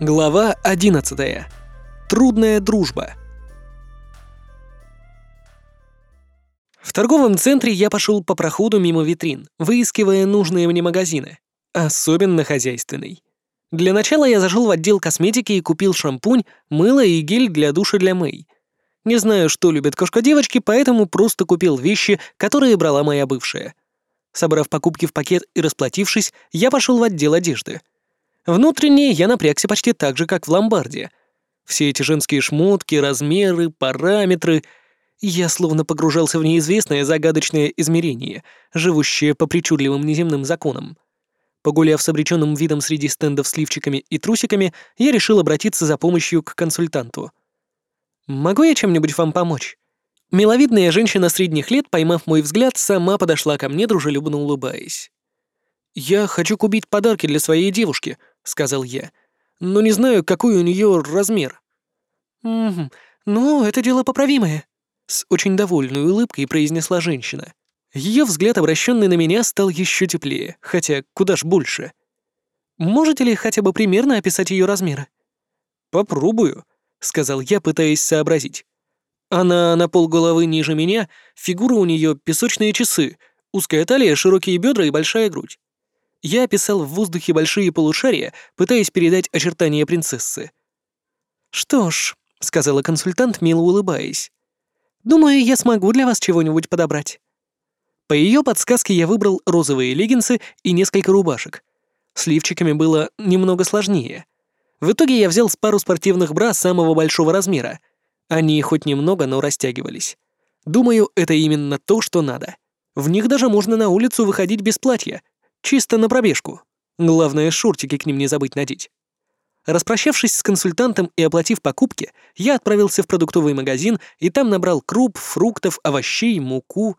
Глава 11. Трудная дружба. В торговом центре я пошел по проходу мимо витрин, выискивая нужные мне магазины, особенно хозяйственный. Для начала я зашел в отдел косметики и купил шампунь, мыло и гель для душа для Мэй. Не знаю, что любят кошка-девочки, поэтому просто купил вещи, которые брала моя бывшая. Собрав покупки в пакет и расплатившись, я пошел в отдел одежды. Внутренне я напрягся почти так же, как в ломбарде. Все эти женские шмотки, размеры, параметры. Я словно погружался в неизвестное загадочное измерение, живущее по причудливым неземным законам. Погуляв с обреченным видом среди стендов с лифчиками и трусиками, я решил обратиться за помощью к консультанту. «Могу я чем-нибудь вам помочь?» Миловидная женщина средних лет, поймав мой взгляд, сама подошла ко мне, дружелюбно улыбаясь. «Я хочу купить подарки для своей девушки», — сказал я. «Но не знаю, какой у нее размер». «Угу, ну, это дело поправимое», — с очень довольной улыбкой произнесла женщина. Ее взгляд, обращенный на меня, стал еще теплее, хотя куда ж больше. «Можете ли хотя бы примерно описать ее размеры?» «Попробую», — сказал я, пытаясь сообразить. Она на полголовы ниже меня, фигура у нее песочные часы, узкая талия, широкие бедра и большая грудь. Я описал в воздухе большие полушария, пытаясь передать очертания принцессы. «Что ж», — сказала консультант, мило улыбаясь, «думаю, я смогу для вас чего-нибудь подобрать». По ее подсказке я выбрал розовые леггинсы и несколько рубашек. С лифчиками было немного сложнее. В итоге я взял пару спортивных бра самого большого размера — они хоть немного, но растягивались. Думаю, это именно то, что надо. В них даже можно на улицу выходить без платья. Чисто на пробежку. Главное, шортики к ним не забыть надеть. Распрощавшись с консультантом и оплатив покупки, я отправился в продуктовый магазин и там набрал круп, фруктов, овощей, муку,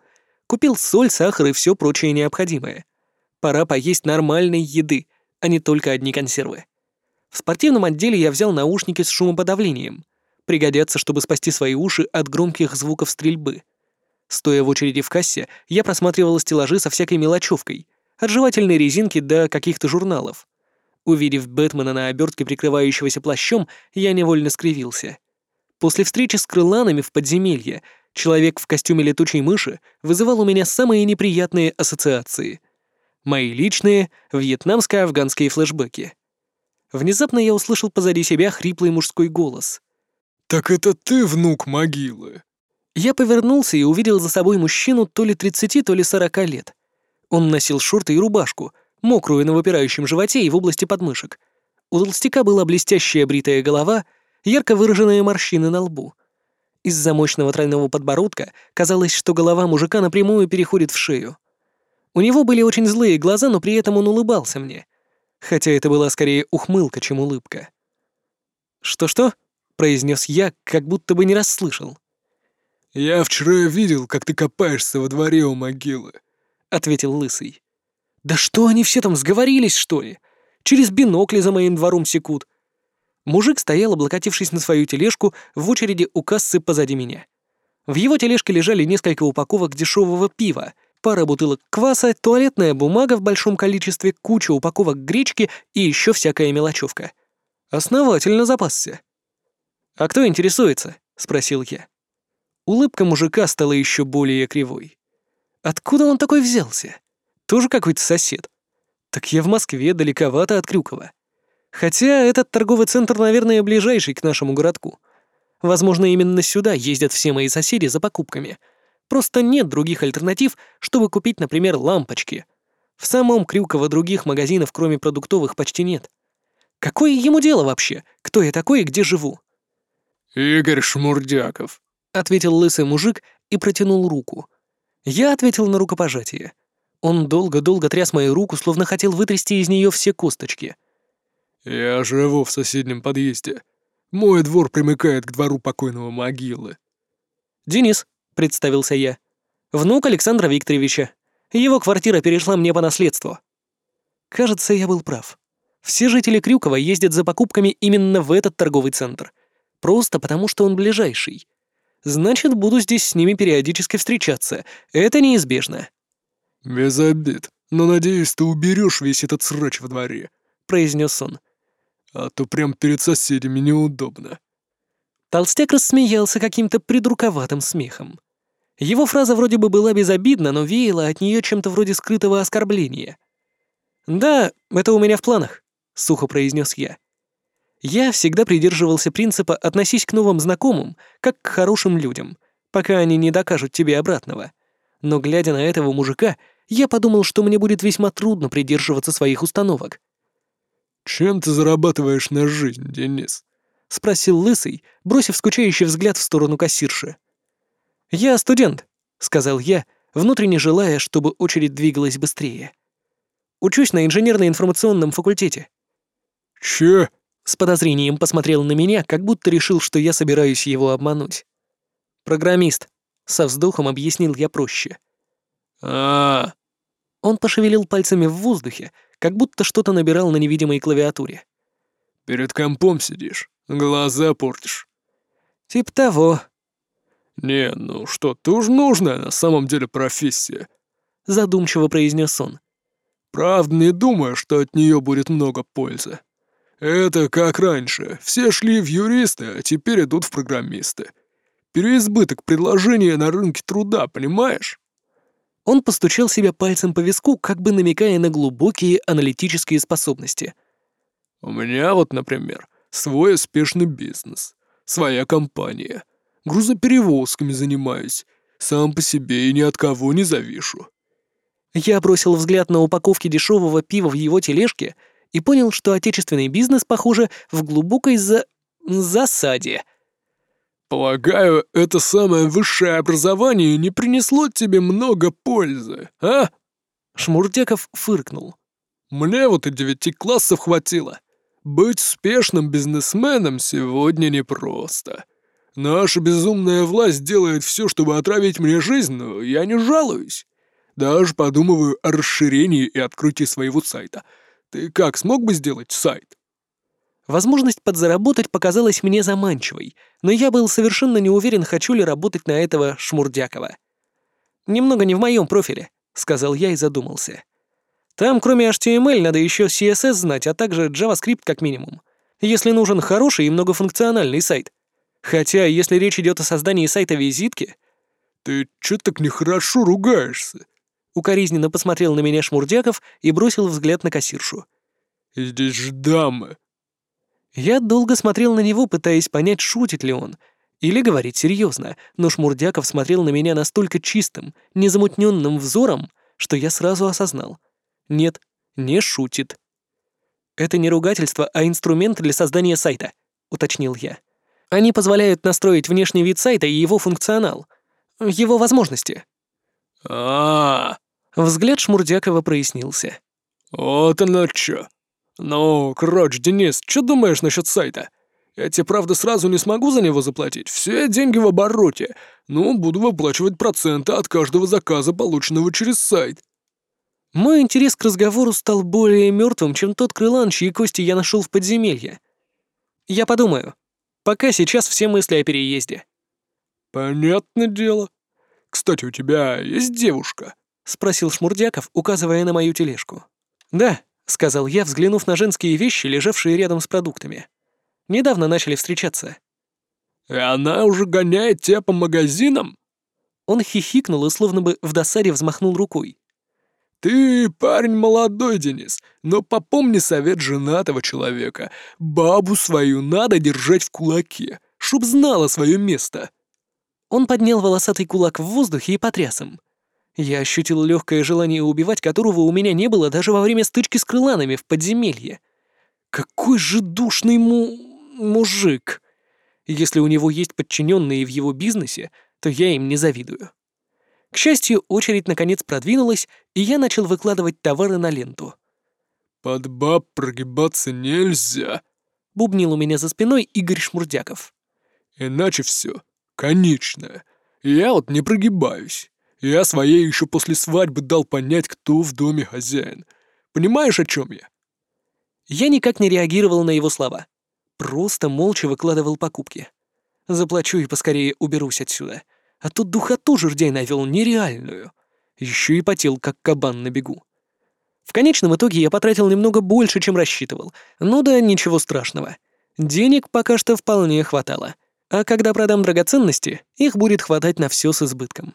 купил соль, сахар и все прочее необходимое. Пора поесть нормальной еды, а не только одни консервы. В спортивном отделе я взял наушники с шумоподавлением пригодятся, чтобы спасти свои уши от громких звуков стрельбы. Стоя в очереди в кассе, я просматривал стеллажи со всякой мелочевкой, от жевательной резинки до каких-то журналов. Увидев Бэтмена на обертке, прикрывающегося плащом, я невольно скривился. После встречи с крыланами в подземелье человек в костюме летучей мыши вызывал у меня самые неприятные ассоциации. Мои личные вьетнамско-афганские флешбеки. Внезапно я услышал позади себя хриплый мужской голос. «Так это ты внук могилы?» Я повернулся и увидел за собой мужчину то ли 30, то ли 40 лет. Он носил шорты и рубашку, мокрую на выпирающем животе и в области подмышек. У толстяка была блестящая бритая голова, ярко выраженные морщины на лбу. Из-за мощного тройного подбородка казалось, что голова мужика напрямую переходит в шею. У него были очень злые глаза, но при этом он улыбался мне. Хотя это была скорее ухмылка, чем улыбка. «Что-что?» произнес я, как будто бы не расслышал. «Я вчера видел, как ты копаешься во дворе у могилы», — ответил Лысый. «Да что они все там сговорились, что ли? Через бинокли за моим двором секут». Мужик стоял, облокотившись на свою тележку, в очереди у кассы позади меня. В его тележке лежали несколько упаковок дешевого пива, пара бутылок кваса, туалетная бумага в большом количестве, куча упаковок гречки и еще всякая мелочевка. Основательно запасся. «А кто интересуется?» — спросил я. Улыбка мужика стала еще более кривой. Откуда он такой взялся? Тоже какой-то сосед. Так я в Москве, далековато от Крюкова. Хотя этот торговый центр, наверное, ближайший к нашему городку. Возможно, именно сюда ездят все мои соседи за покупками. Просто нет других альтернатив, чтобы купить, например, лампочки. В самом Крюково других магазинов, кроме продуктовых, почти нет. Какое ему дело вообще, кто я такой и где живу? «Игорь Шмурдяков», — ответил лысый мужик и протянул руку. Я ответил на рукопожатие. Он долго-долго тряс мою руку, словно хотел вытрясти из нее все косточки. «Я живу в соседнем подъезде. Мой двор примыкает к двору покойного могилы». «Денис», — представился я. «Внук Александра Викторовича. Его квартира перешла мне по наследству». Кажется, я был прав. Все жители Крюкова ездят за покупками именно в этот торговый центр — Просто потому, что он ближайший. Значит, буду здесь с ними периодически встречаться. Это неизбежно. «Без обид, но, надеюсь, ты уберешь весь этот срач во дворе», — произнес он. А то прям перед соседями неудобно». Толстяк рассмеялся каким-то придурковатым смехом. Его фраза вроде бы была безобидна, но веяла от нее чем-то вроде скрытого оскорбления. «Да, это у меня в планах», — сухо произнес я. Я всегда придерживался принципа «относись к новым знакомым, как к хорошим людям, пока они не докажут тебе обратного». Но глядя на этого мужика, я подумал, что мне будет весьма трудно придерживаться своих установок. «Чем ты зарабатываешь на жизнь, Денис?» — спросил Лысый, бросив скучающий взгляд в сторону кассирши. «Я студент», — сказал я, внутренне желая, чтобы очередь двигалась быстрее. «Учусь на инженерно-информационном факультете». «Че?» — с подозрением посмотрел на меня, как будто решил, что я собираюсь его обмануть. «Программист», — со вздохом объяснил я проще. а, -а, -а. Он пошевелил пальцами в воздухе, как будто что-то набирал на невидимой клавиатуре. «Перед компом сидишь, глаза портишь». «Тип того». «Не, ну что, уж нужная на самом деле профессия», — задумчиво произнес он. «Правда, не думаю, что от нее будет много пользы. Это как раньше, все шли в юристы, а теперь идут в программисты. Переизбыток предложения на рынке труда, понимаешь?» Он постучал себя пальцем по виску, как бы намекая на глубокие аналитические способности. «У меня вот, например, свой успешный бизнес, своя компания. Грузоперевозками занимаюсь. Сам по себе и ни от кого не завишу». Я бросил взгляд на упаковки дешевого пива в его тележке и понял, что отечественный бизнес, похоже, в глубокой за... засаде. «Полагаю, это самое высшее образование не принесло тебе много пользы, а?» Шмурдяков фыркнул. «Мне вот и девяти классов хватило. Быть успешным бизнесменом сегодня непросто. Наша безумная власть делает все, чтобы отравить мне жизнь, но я не жалуюсь. Даже подумываю о расширении и открытии своего сайта. Ты как, смог бы сделать сайт?» Возможность подзаработать показалась мне заманчивой, но я был совершенно не уверен, хочу ли работать на этого Шмурдякова. «Немного не в моем профиле», — сказал я и задумался. «Там, кроме HTML, надо еще CSS знать, а также JavaScript как минимум. Если нужен хороший и многофункциональный сайт. Хотя, если речь идет о создании сайта визитки...» «Ты чё так нехорошо ругаешься?» Укоризненно посмотрел на меня Шмурдяков и бросил взгляд на кассиршу. «Здесь же дамы!» Я долго смотрел на него, пытаясь понять, шутит ли он. Или говорит серьезно, но Шмурдяков смотрел на меня настолько чистым, незамутненным взором, что я сразу осознал. Нет, не шутит. «Это не ругательство, а инструмент для создания сайта», — уточнил я. «Они позволяют настроить внешний вид сайта и его функционал, его возможности». А, -а. Взгляд Шмурдякова прояснился. «Вот оно чё. «Ну, короче, Денис, что думаешь насчет сайта? Я тебе, правда, сразу не смогу за него заплатить. Все деньги в обороте. Ну, буду выплачивать проценты от каждого заказа, полученного через сайт». Мой интерес к разговору стал более мертвым, чем тот крылан, чьи кости я нашел в подземелье. Я подумаю. Пока сейчас все мысли о переезде. «Понятное дело. Кстати, у тебя есть девушка?» — спросил Шмурдяков, указывая на мою тележку. «Да», — сказал я, взглянув на женские вещи, лежавшие рядом с продуктами. «Недавно начали встречаться». «И она уже гоняет тебя по магазинам?» Он хихикнул и словно бы в досаде взмахнул рукой. «Ты парень молодой, Денис, но попомни совет женатого человека. Бабу свою надо держать в кулаке, чтоб знала свое место». Он поднял волосатый кулак в воздухе и потряс им. Я ощутил легкое желание убивать, которого у меня не было даже во время стычки с крыланами в подземелье. Какой же душный му... мужик! Если у него есть подчиненные в его бизнесе, то я им не завидую. К счастью, очередь наконец продвинулась, и я начал выкладывать товары на ленту. «Под баб прогибаться нельзя», — бубнил у меня за спиной Игорь Шмурдяков. «Иначе все, конечно. Я вот не прогибаюсь. Я своей еще после свадьбы дал понять, кто в доме хозяин. Понимаешь, о чем я?» Я никак не реагировал на его слова. Просто молча выкладывал покупки. Заплачу и поскорее уберусь отсюда. А тут духоту жердей навел нереальную. Еще и потел, как кабан на бегу. В конечном итоге я потратил немного больше, чем рассчитывал. Ну да, ничего страшного. Денег пока что вполне хватало. А когда продам драгоценности, их будет хватать на все с избытком.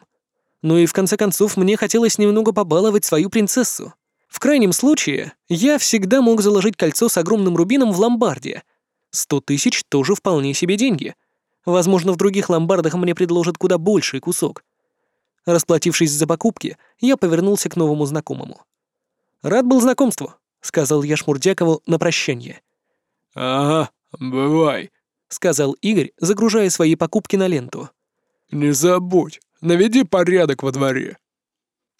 Ну и в конце концов, мне хотелось немного побаловать свою принцессу. В крайнем случае, я всегда мог заложить кольцо с огромным рубином в ломбарде. Сто тысяч тоже вполне себе деньги. Возможно, в других ломбардах мне предложат куда больший кусок. Расплатившись за покупки, я повернулся к новому знакомому. «Рад был знакомству», — сказал я Шмурдякову на прощание. «Ага, бывай», — сказал Игорь, загружая свои покупки на ленту. «Не забудь, наведи порядок во дворе».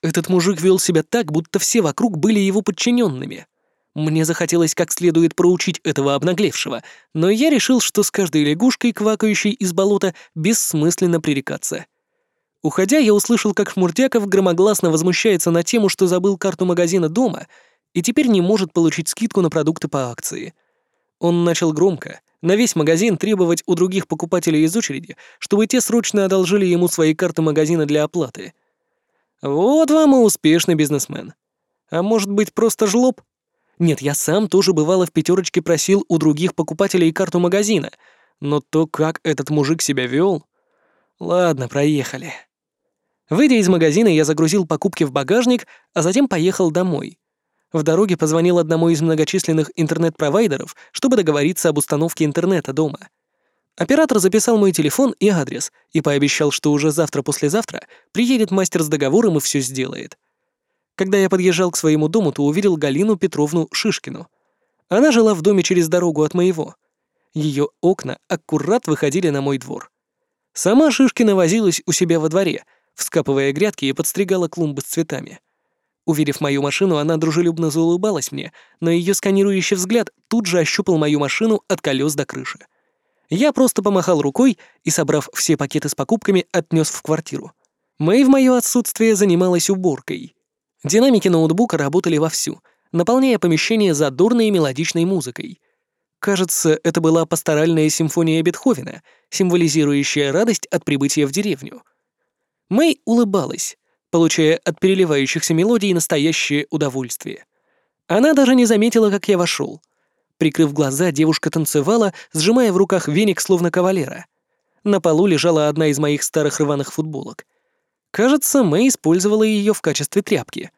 Этот мужик вел себя так, будто все вокруг были его подчиненными. Мне захотелось как следует проучить этого обнаглевшего, но я решил, что с каждой лягушкой, квакающей из болота, бессмысленно пререкаться. Уходя, я услышал, как Шмурдяков громогласно возмущается на тему, что забыл карту магазина дома и теперь не может получить скидку на продукты по акции. Он начал громко, на весь магазин требовать у других покупателей из очереди, чтобы те срочно одолжили ему свои карты магазина для оплаты. Вот вам и успешный бизнесмен. А может быть, просто жлоб? Нет, я сам тоже бывало в пятерочке просил у других покупателей карту магазина, но то, как этот мужик себя вел... Ладно, проехали. Выйдя из магазина, я загрузил покупки в багажник, а затем поехал домой. В дороге позвонил одному из многочисленных интернет-провайдеров, чтобы договориться об установке интернета дома. Оператор записал мой телефон и адрес и пообещал, что уже завтра-послезавтра приедет мастер с договором и все сделает. Когда я подъезжал к своему дому, то увидел Галину Петровну Шишкину. Она жила в доме через дорогу от моего. Ее окна аккурат выходили на мой двор. Сама Шишкина возилась у себя во дворе, вскапывая грядки и подстригала клумбы с цветами. Увидев мою машину, она дружелюбно заулыбалась мне, но ее сканирующий взгляд тут же ощупал мою машину от колес до крыши. Я просто помахал рукой и, собрав все пакеты с покупками, отнес в квартиру. Мэй в мое отсутствие занималась уборкой. Динамики ноутбука работали вовсю, наполняя помещение задорной мелодичной музыкой. Кажется, это была пасторальная симфония Бетховена, символизирующая радость от прибытия в деревню. Мэй улыбалась, получая от переливающихся мелодий настоящее удовольствие. Она даже не заметила, как я вошел. Прикрыв глаза, девушка танцевала, сжимая в руках веник, словно кавалера. На полу лежала одна из моих старых рваных футболок — Кажется, Мэй использовала ее в качестве тряпки.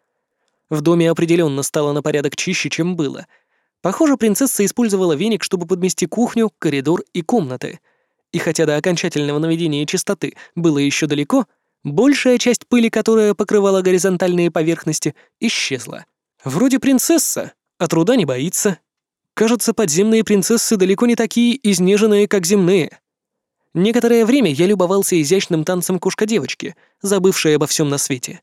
В доме определенно стало на порядок чище, чем было. Похоже, принцесса использовала веник, чтобы подмести кухню, коридор и комнаты. И хотя до окончательного наведения чистоты было еще далеко, большая часть пыли, которая покрывала горизонтальные поверхности, исчезла. Вроде принцесса, а труда не боится. Кажется, подземные принцессы далеко не такие изнеженные, как земные. Некоторое время я любовался изящным танцем кошка-девочки, забывшей обо всем на свете.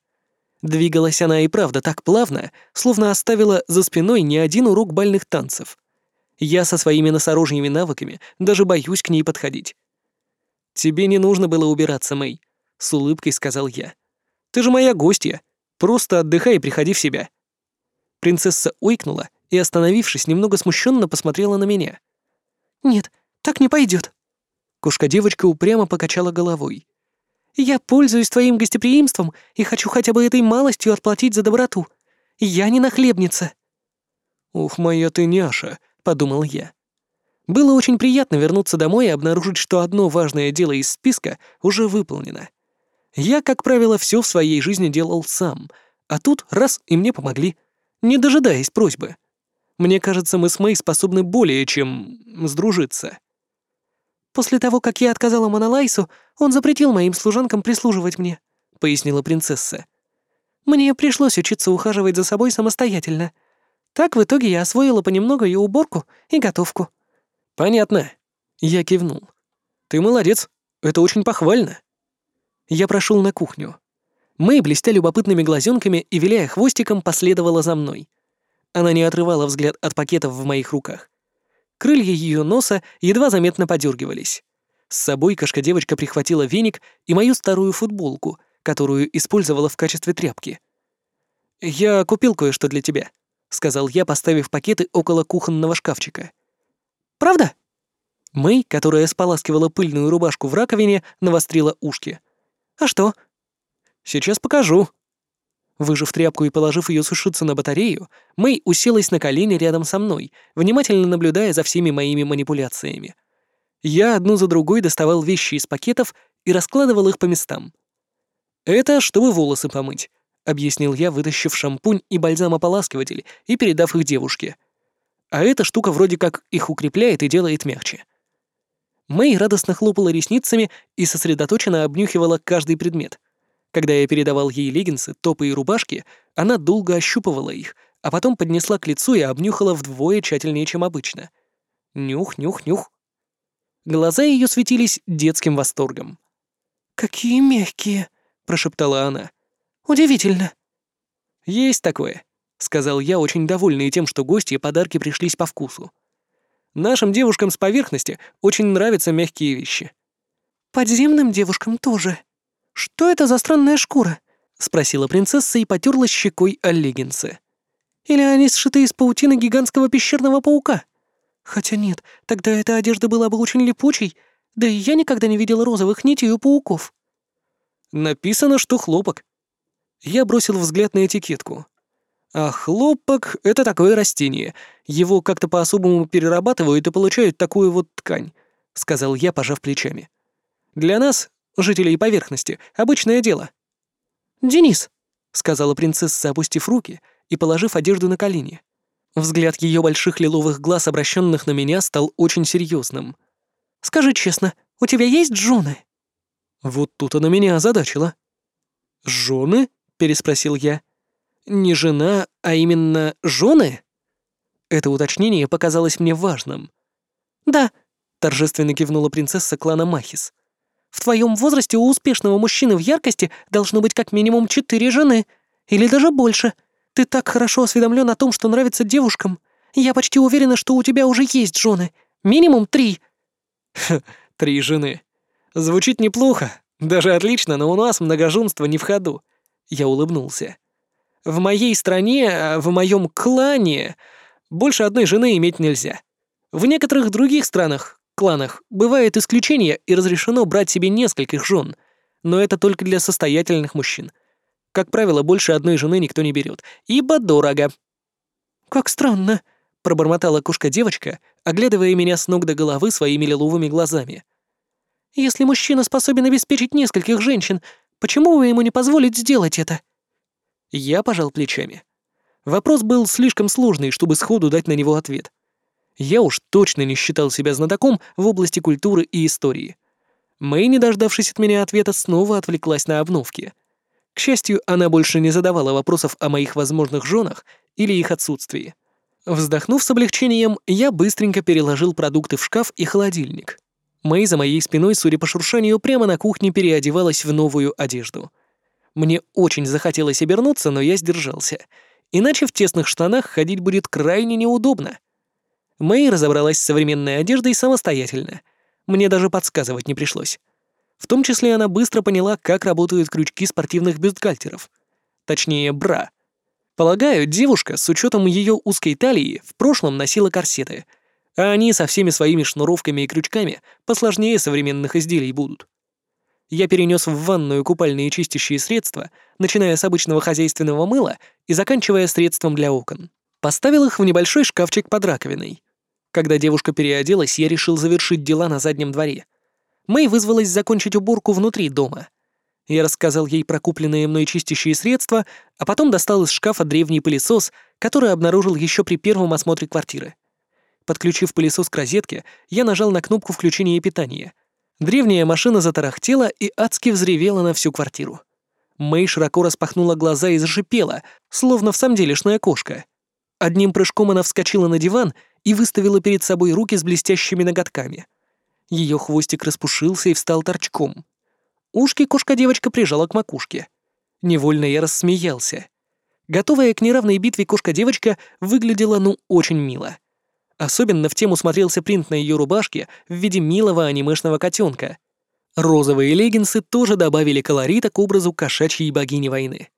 Двигалась она и правда так плавно, словно оставила за спиной не один урок бальных танцев. Я со своими носорожьими навыками даже боюсь к ней подходить. «Тебе не нужно было убираться, Мэй», — с улыбкой сказал я. «Ты же моя гостья. Просто отдыхай и приходи в себя». Принцесса ойкнула и, остановившись, немного смущенно посмотрела на меня. «Нет, так не пойдет. Кошка-девочка упрямо покачала головой. «Я пользуюсь твоим гостеприимством и хочу хотя бы этой малостью отплатить за доброту. Я не нахлебница». «Ух, моя ты няша», — подумал я. Было очень приятно вернуться домой и обнаружить, что одно важное дело из списка уже выполнено. Я, как правило, все в своей жизни делал сам, а тут раз и мне помогли, не дожидаясь просьбы. Мне кажется, мы с Мэй способны более чем сдружиться. После того, как я отказала Монолайсу, он запретил моим служанкам прислуживать мне», — пояснила принцесса. «Мне пришлось учиться ухаживать за собой самостоятельно. Так в итоге я освоила понемногу и уборку, и готовку». «Понятно». Я кивнул. «Ты молодец. Это очень похвально». Я прошел на кухню. Мэй, блестя любопытными глазенками и виляя хвостиком, последовала за мной. Она не отрывала взгляд от пакетов в моих руках. Крылья ее носа едва заметно подергивались. С собой кошка-девочка прихватила веник и мою старую футболку, которую использовала в качестве тряпки. «Я купил кое-что для тебя», — сказал я, поставив пакеты около кухонного шкафчика. «Правда?» Мэй, которая споласкивала пыльную рубашку в раковине, навострила ушки. «А что?» «Сейчас покажу». Выжив тряпку и положив ее сушиться на батарею, Мэй уселась на колени рядом со мной, внимательно наблюдая за всеми моими манипуляциями. Я одну за другой доставал вещи из пакетов и раскладывал их по местам. «Это чтобы волосы помыть», — объяснил я, вытащив шампунь и бальзамополаскиватель и передав их девушке. «А эта штука вроде как их укрепляет и делает мягче». Мэй радостно хлопала ресницами и сосредоточенно обнюхивала каждый предмет. Когда я передавал ей леггинсы, топы и рубашки, она долго ощупывала их, а потом поднесла к лицу и обнюхала вдвое тщательнее, чем обычно. Нюх, нюх, нюх. Глаза ее светились детским восторгом. «Какие мягкие!» — прошептала она. «Удивительно!» «Есть такое», — сказал я, очень довольный тем, что гости подарки пришлись по вкусу. «Нашим девушкам с поверхности очень нравятся мягкие вещи». «Подземным девушкам тоже. Что это за странная шкура?» — спросила принцесса и потерлась щекой о леггинсы. «Или они сшиты из паутины гигантского пещерного паука?» Хотя нет, тогда эта одежда была бы очень липучей, да и я никогда не видела розовых нитей у пауков. Написано, что хлопок. Я бросил взгляд на этикетку. А хлопок — это такое растение. Его как-то по-особому перерабатывают и получают такую вот ткань, — сказал я, пожав плечами. Для нас, жителей поверхности, обычное дело. «Денис», — сказала принцесса, опустив руки и положив одежду на колени. Взгляд ее больших лиловых глаз, обращенных на меня, стал очень серьезным. «Скажи честно, у тебя есть жены?» Вот тут она меня озадачила. «Жены?» — переспросил я. «Не жена, а именно жены?» Это уточнение показалось мне важным. «Да», — торжественно кивнула принцесса клана Махис. «В твоем возрасте у успешного мужчины в яркости должно быть как минимум четыре жены, или даже больше». Ты так хорошо осведомлен о том, что нравится девушкам. Я почти уверена, что у тебя уже есть жены. Минимум три». Ха, три жены. Звучит неплохо, даже отлично, но у нас многоженство не в ходу. Я улыбнулся. В моей стране, в моем клане, больше одной жены иметь нельзя. В некоторых других странах, кланах, бывает исключение и разрешено брать себе нескольких жен, но это только для состоятельных мужчин — как правило, больше одной жены никто не берет, ибо дорого. «Как странно», — пробормотала кошка-девочка, оглядывая меня с ног до головы своими лиловыми глазами. «Если мужчина способен обеспечить нескольких женщин, почему вы ему не позволите сделать это?» Я пожал плечами. Вопрос был слишком сложный, чтобы сходу дать на него ответ. Я уж точно не считал себя знатоком в области культуры и истории. Мэй, не дождавшись от меня ответа, снова отвлеклась на обновки — к счастью, она больше не задавала вопросов о моих возможных женах или их отсутствии. Вздохнув с облегчением, я быстренько переложил продукты в шкаф и холодильник. Мэй за моей спиной, судя по шуршанию, прямо на кухне переодевалась в новую одежду. Мне очень захотелось обернуться, но я сдержался. Иначе в тесных штанах ходить будет крайне неудобно. Мэй разобралась с современной одеждой самостоятельно. Мне даже подсказывать не пришлось. В том числе она быстро поняла, как работают крючки спортивных бюстгальтеров. Точнее, бра. Полагаю, девушка, с учетом ее узкой талии, в прошлом носила корсеты, а они со всеми своими шнуровками и крючками посложнее современных изделий будут. Я перенес в ванную купальные чистящие средства, начиная с обычного хозяйственного мыла и заканчивая средством для окон. Поставил их в небольшой шкафчик под раковиной. Когда девушка переоделась, я решил завершить дела на заднем дворе — Мэй вызвалась закончить уборку внутри дома. Я рассказал ей про купленные мной чистящие средства, а потом достал из шкафа древний пылесос, который обнаружил еще при первом осмотре квартиры. Подключив пылесос к розетке, я нажал на кнопку включения питания. Древняя машина затарахтела и адски взревела на всю квартиру. Мэй широко распахнула глаза и зашипела, словно в самом делешная кошка. Одним прыжком она вскочила на диван и выставила перед собой руки с блестящими ноготками — ее хвостик распушился и встал торчком. Ушки кошка-девочка прижала к макушке. Невольно я рассмеялся. Готовая к неравной битве кошка-девочка выглядела ну очень мило. Особенно в тему смотрелся принт на ее рубашке в виде милого анимешного котенка. Розовые леггинсы тоже добавили колорита к образу кошачьей богини войны.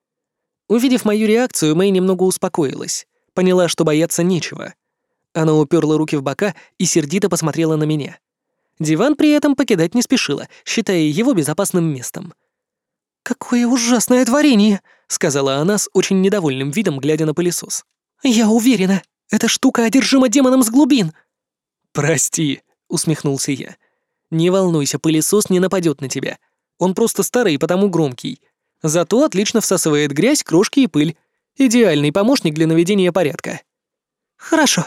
Увидев мою реакцию, Мэй немного успокоилась. Поняла, что бояться нечего. Она уперла руки в бока и сердито посмотрела на меня. Диван при этом покидать не спешила, считая его безопасным местом. «Какое ужасное творение!» сказала она с очень недовольным видом, глядя на пылесос. «Я уверена, эта штука одержима демоном с глубин!» «Прости», — усмехнулся я. «Не волнуйся, пылесос не нападет на тебя. Он просто старый и потому громкий. Зато отлично всасывает грязь, крошки и пыль. Идеальный помощник для наведения порядка». «Хорошо.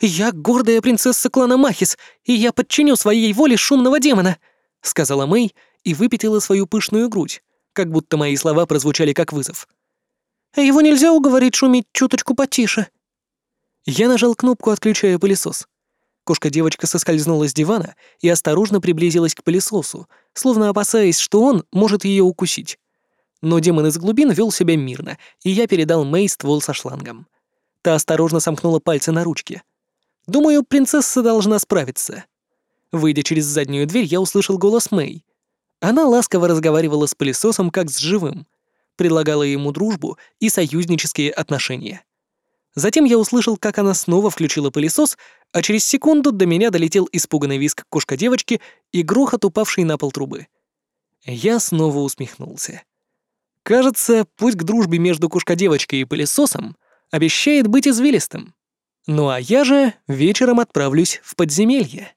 Я гордая принцесса клана Махис, и я подчиню своей воле шумного демона», — сказала Мэй и выпятила свою пышную грудь, как будто мои слова прозвучали как вызов. «Его нельзя уговорить шуметь чуточку потише». Я нажал кнопку, отключая пылесос. Кошка-девочка соскользнула с дивана и осторожно приблизилась к пылесосу, словно опасаясь, что он может ее укусить. Но демон из глубин вел себя мирно, и я передал Мэй ствол со шлангом. Та осторожно сомкнула пальцы на ручке. Думаю, принцесса должна справиться. Выйдя через заднюю дверь, я услышал голос Мэй. Она ласково разговаривала с пылесосом как с живым, предлагала ему дружбу и союзнические отношения. Затем я услышал, как она снова включила пылесос, а через секунду до меня долетел испуганный визг кошка-девочки и грохот упавшей на пол трубы. Я снова усмехнулся. Кажется, путь к дружбе между кошка-девочкой и пылесосом обещает быть извилистым. Ну а я же вечером отправлюсь в подземелье.